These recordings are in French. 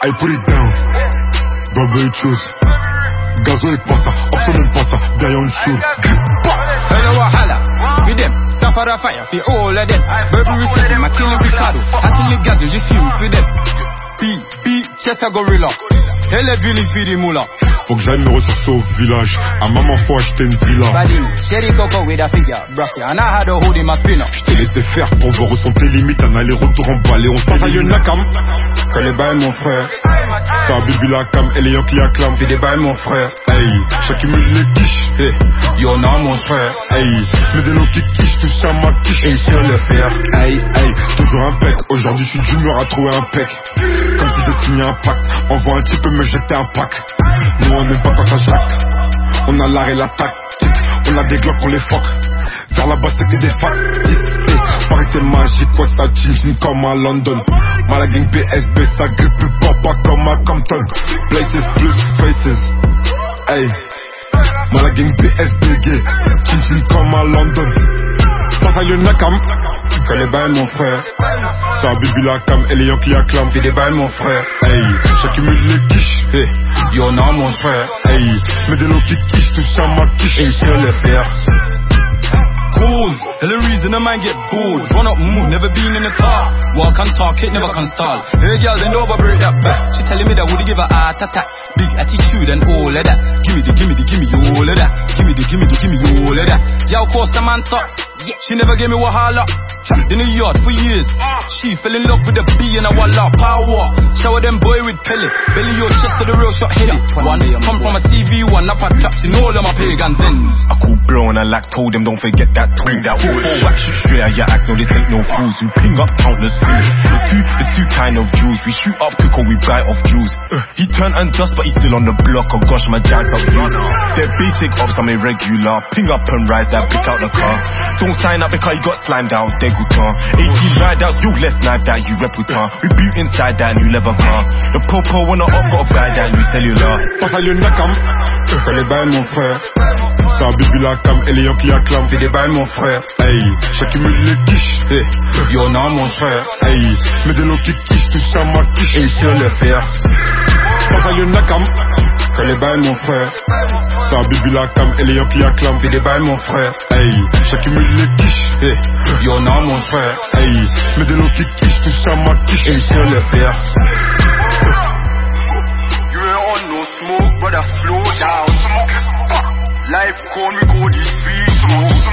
I put it down. Double choose. Gasoil pasta, oxygen pasta, Dion shoe. Hello, wahala. With them, suffer a fire for all of them. Burberry City, Matilda Ricardo. Attili Gado, je fume for them. B, B, Chester Gorilla. Élève for the moula. Faut que j'aille me ressourcer au village. À maman, faut acheter une villa. Badin, Sherry Coco with a figure. Bracky, and I had a hoodie, my spinner. T'es laissé faire pour voir où sont tes limites. Un aller-retour en balai, on s'en va, Nakam. Connais pas mon frère. Ça, Bibi la cam, et les Yankees acclament. Fais des bails, mon frère. Hey, j'accumule les quiches. Hey, yo, non, mon frère. Hey, mets des lots qui quichent, tout ça ma quiche. Et sur le fer. Hey, hey, toujours un pec. Aujourd'hui, je suis d'humeur à trouver un pec. Comme si t'as signé un pacte. Envoie un type me jeter un pack. Nous, on n'aime pas quand ça jacque. On a l'art et la tactique. On a des glocks, on les fuck. Vers là-bas, c'était des factices. Paris, c'est magique, ouais, ça chin comme à London. Malagang PSB, ça grippe plus papa comme à Compton. Places plus faces. Hey. Malagang PSBG, chin comme à London. Ça va le nakam. Connais pas mon frère. Ça bibi la cam, et les Yankees acclament. Fais des bails, mon frère. Hey, j'accumule les quiches. Hey, yo, non, mon frère. Hey, mets des lots qui quichent, tout ça ma quiche. Et sur le fer. Cool, hell the reason a man get bored. Run up, move, never been in a car. Walk and talk, it never can stall. Hey girl, bend over, break that back. She telling me that would give her heart attack. Big attitude and all of that. Gimme the, gimme the, gimme all of that. Gimme the, gimme the, gimme all of that. Yeah, of course, the man talk. Yeah, she never gave me wahala. Trapped in the yard for years. She fell in love with the B and a walla power. Shower them boy with pellet. Belly your chest to the real shot hit it. One come from a CV one, up at traps in all of my pagans ends. I cool blow and I like told them don't forget that tweet. That four four wax you straight out your act. No, this ain't no fools. We ping up countless fools. Two, the two kind of Jews. We shoot up quick or we bite off Jews. Uh, he turned unjust, but he's still on the block. Oh gosh, my jack's up views. They're basic ops, I'm irregular. Ping up and rise that pick out the car. Don't sign up because you got slimed out. Car. 18 ride out, you less knife that you reputar. We boot inside that new leather car. The popo wanna offer a buy that new cellular. Ça va le nakam. Connais pas mon frère. Ça bibi la cam, et les Yankees acclament. Fais des bails, mon frère. Hey, j'accumule les quiches. Hey, yo, non, mon frère. Hey, mets des lots qui quichent, tout ça ma quiche. Et sur le fer. Ça va le nakam. Connais pas mon frère. Ça bibi la cam, et les Yankees acclament. Fais des bails, mon frère. Hey, j'accumule les quiches. Hey, yo, non, mon frère. Hey, mets des lots qui quichent, tout ça ma quiche. Et sur le fer. Call me this beat, smoke.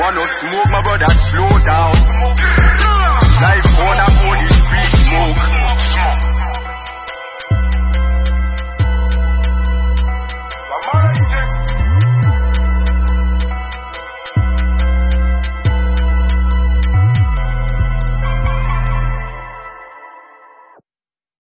Wanna smoke, my brother, slow down.